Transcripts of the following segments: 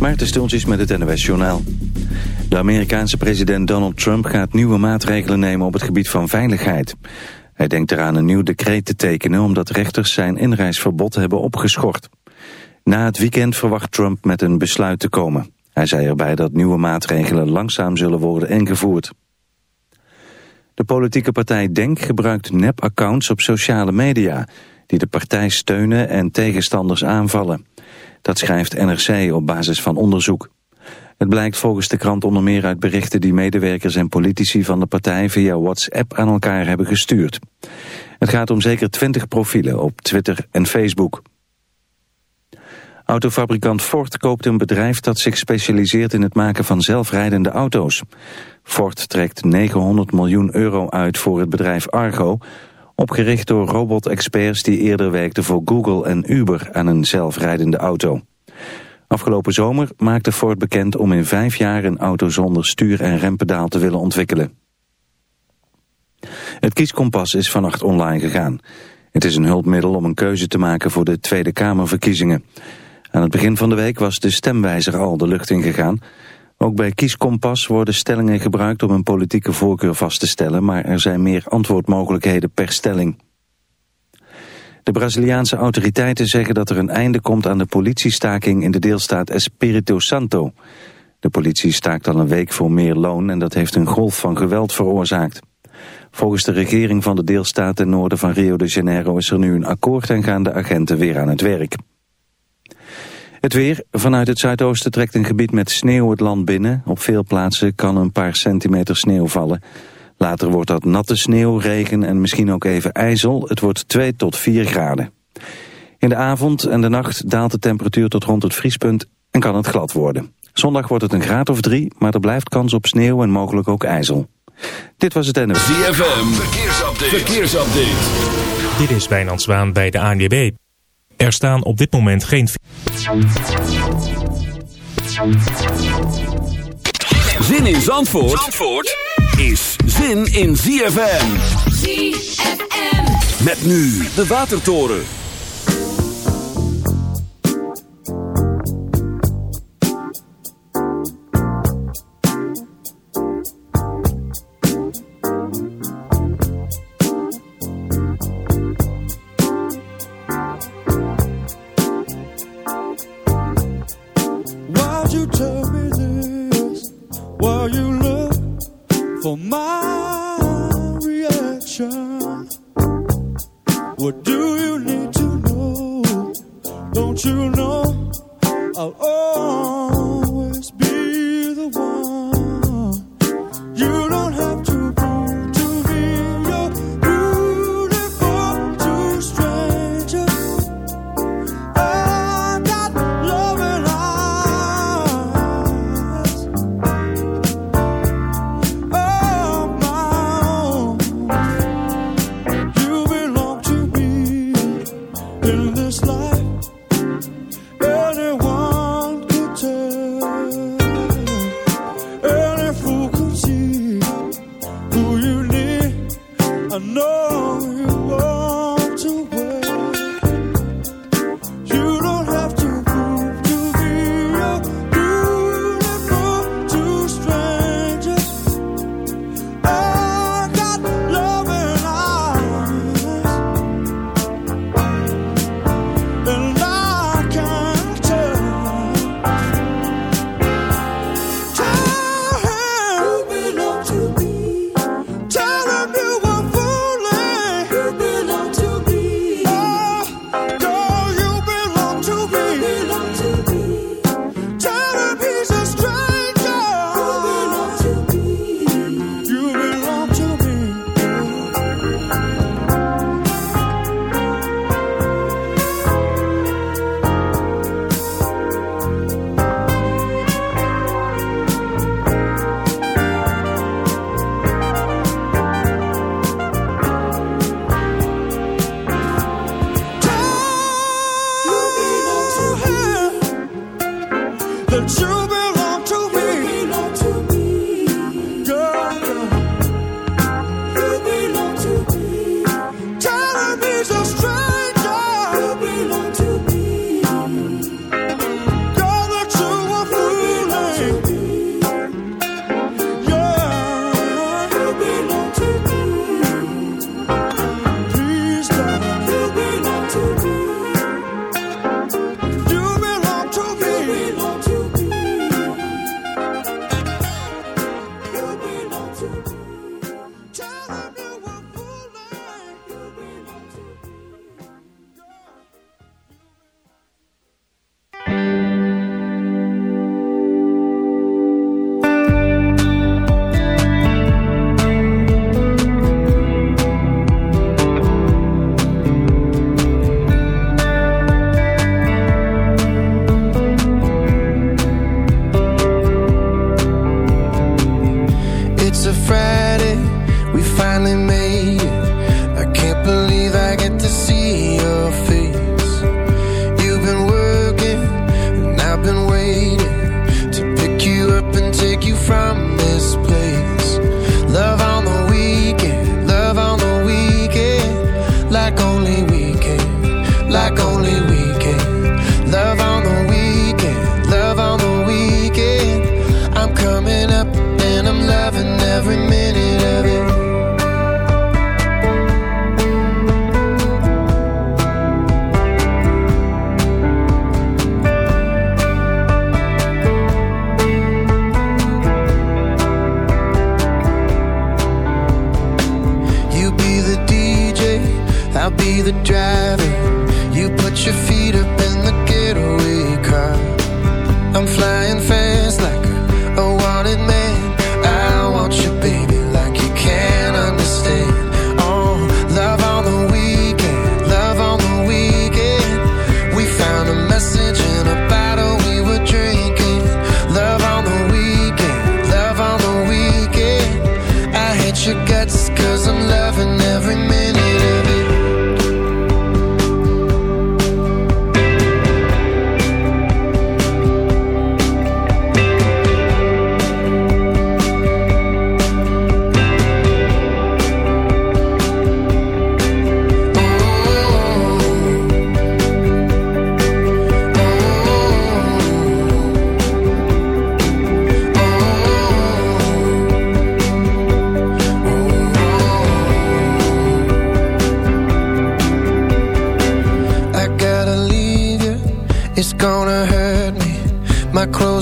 Maarten Stultjes met het NOS Journaal. De Amerikaanse president Donald Trump gaat nieuwe maatregelen nemen op het gebied van veiligheid. Hij denkt eraan een nieuw decreet te tekenen omdat rechters zijn inreisverbod hebben opgeschort. Na het weekend verwacht Trump met een besluit te komen. Hij zei erbij dat nieuwe maatregelen langzaam zullen worden ingevoerd. De politieke partij DENK gebruikt nep-accounts op sociale media... die de partij steunen en tegenstanders aanvallen. Dat schrijft NRC op basis van onderzoek. Het blijkt volgens de krant onder meer uit berichten die medewerkers en politici van de partij via WhatsApp aan elkaar hebben gestuurd. Het gaat om zeker 20 profielen op Twitter en Facebook. Autofabrikant Ford koopt een bedrijf dat zich specialiseert in het maken van zelfrijdende auto's. Ford trekt 900 miljoen euro uit voor het bedrijf Argo, opgericht door robot-experts die eerder werkten voor Google en Uber aan een zelfrijdende auto. Afgelopen zomer maakte Ford bekend om in vijf jaar een auto zonder stuur- en rempedaal te willen ontwikkelen. Het kieskompas is vannacht online gegaan. Het is een hulpmiddel om een keuze te maken voor de Tweede Kamerverkiezingen. Aan het begin van de week was de stemwijzer al de lucht ingegaan. Ook bij Kieskompas worden stellingen gebruikt om een politieke voorkeur vast te stellen, maar er zijn meer antwoordmogelijkheden per stelling. De Braziliaanse autoriteiten zeggen dat er een einde komt aan de politiestaking in de deelstaat Espírito Santo. De politie staakt al een week voor meer loon en dat heeft een golf van geweld veroorzaakt. Volgens de regering van de deelstaat ten noorden van Rio de Janeiro is er nu een akkoord en gaan de agenten weer aan het werk. Het weer. Vanuit het zuidoosten trekt een gebied met sneeuw het land binnen. Op veel plaatsen kan een paar centimeter sneeuw vallen. Later wordt dat natte sneeuw, regen en misschien ook even ijzel. Het wordt 2 tot 4 graden. In de avond en de nacht daalt de temperatuur tot rond het vriespunt en kan het glad worden. Zondag wordt het een graad of 3, maar er blijft kans op sneeuw en mogelijk ook ijzel. Dit was het NFS. ZFM, verkeersupdate. verkeersupdate. Dit is Wijnand Zwaan bij de ANWB. Er staan op dit moment geen... Zin in Zandvoort, Zandvoort is zin in ZFM. ZFM. Met nu de Watertoren.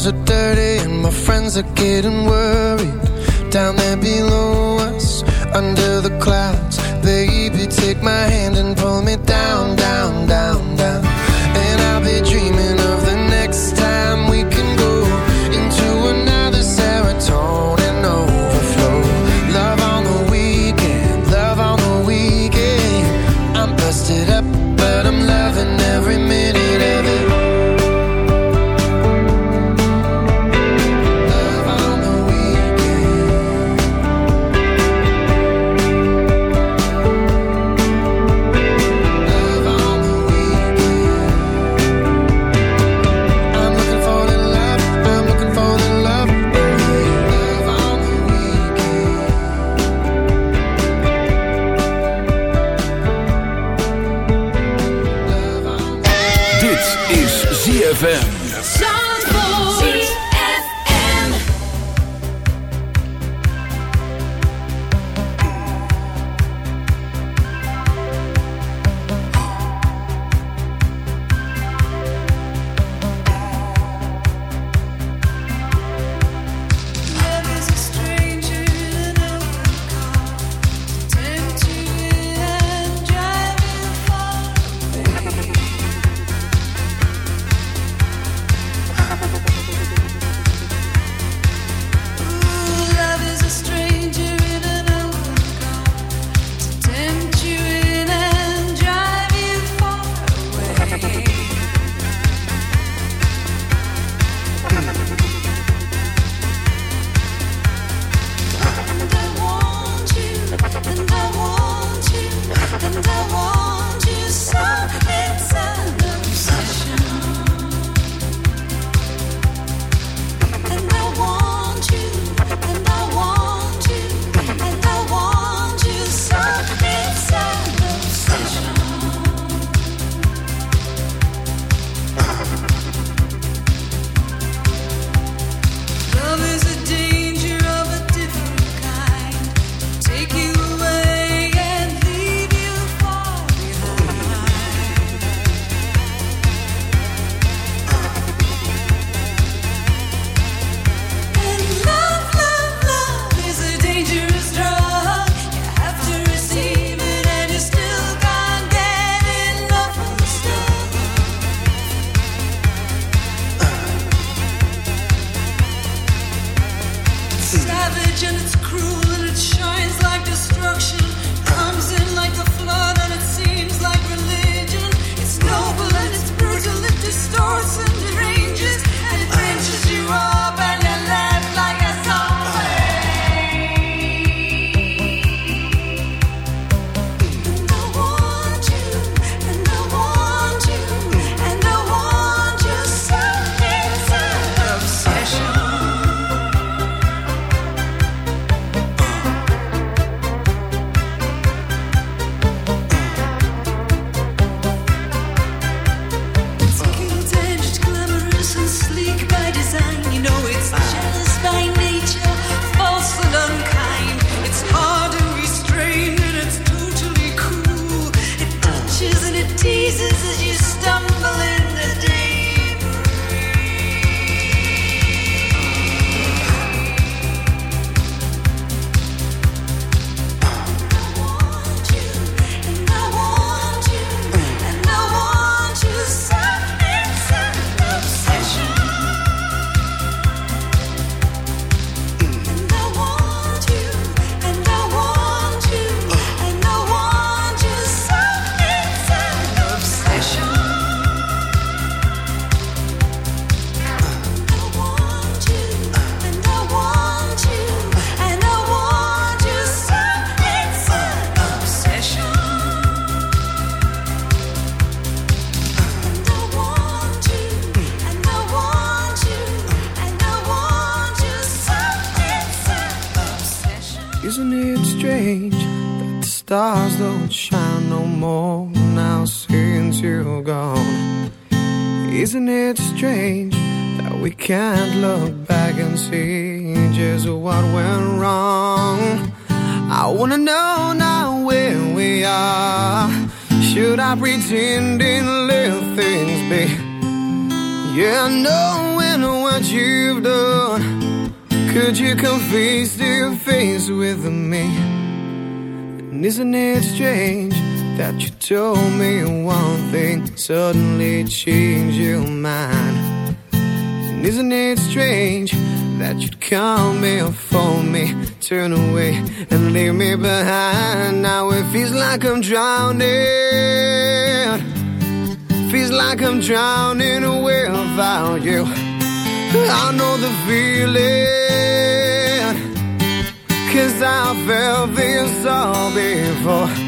are dirty and my friends are getting worried. Down there below us, under the clouds Baby, take my hand and suddenly change your mind? And isn't it strange that you'd call me or phone me, turn away and leave me behind? Now it feels like I'm drowning. Feels like I'm drowning away without you. I know the feeling. Cause I felt this all before.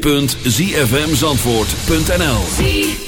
www.zfmzandvoort.nl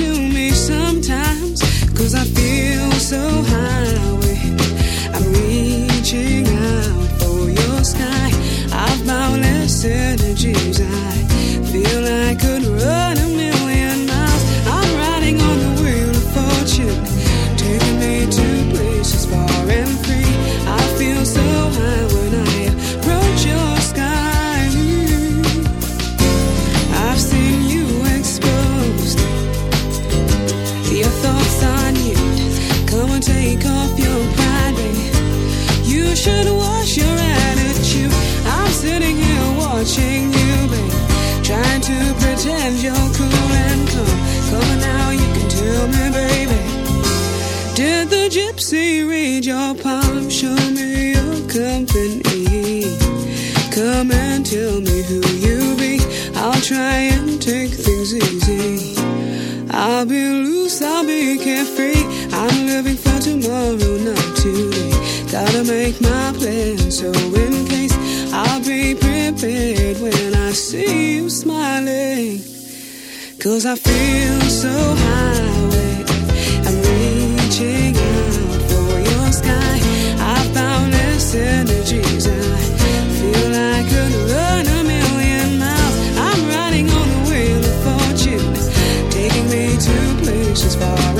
Cause so in case I'll be prepared when I see you smiling. Cause I feel so high. I'm reaching out for your sky. I found this energies. I feel like I could run a million miles. I'm riding on the wheel of fortune, taking me to places far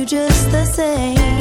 you just the same.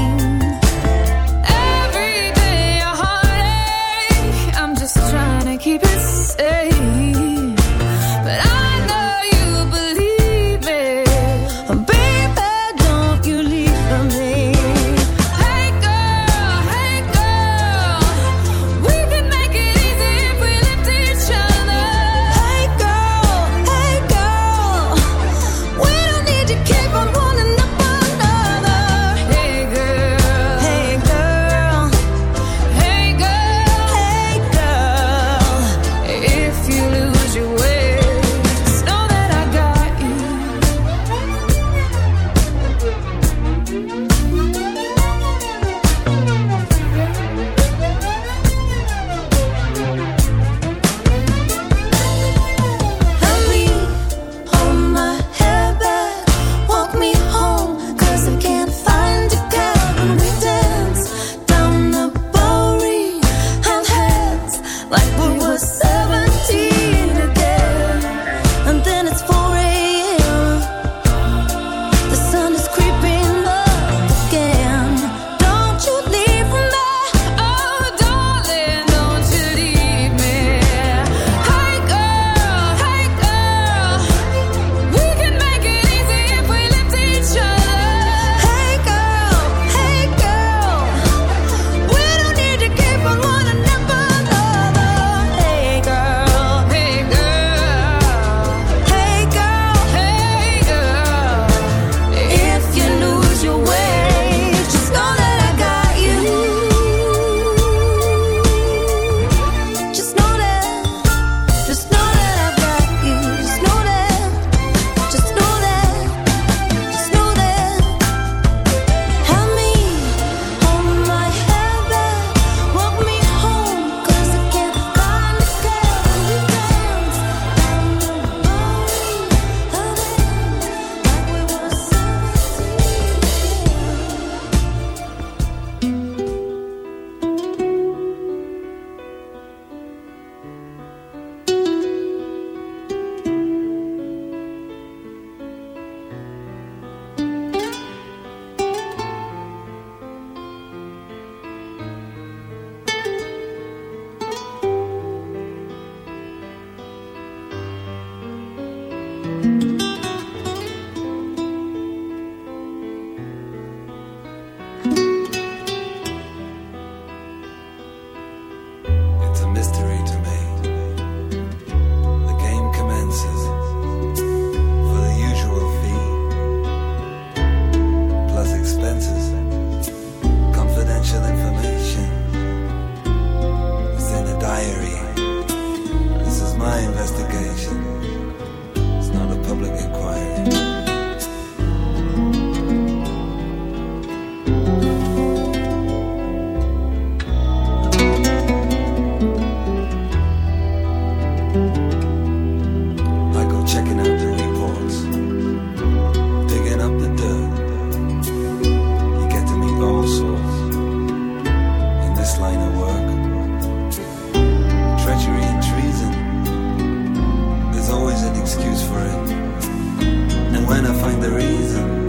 Find the reason,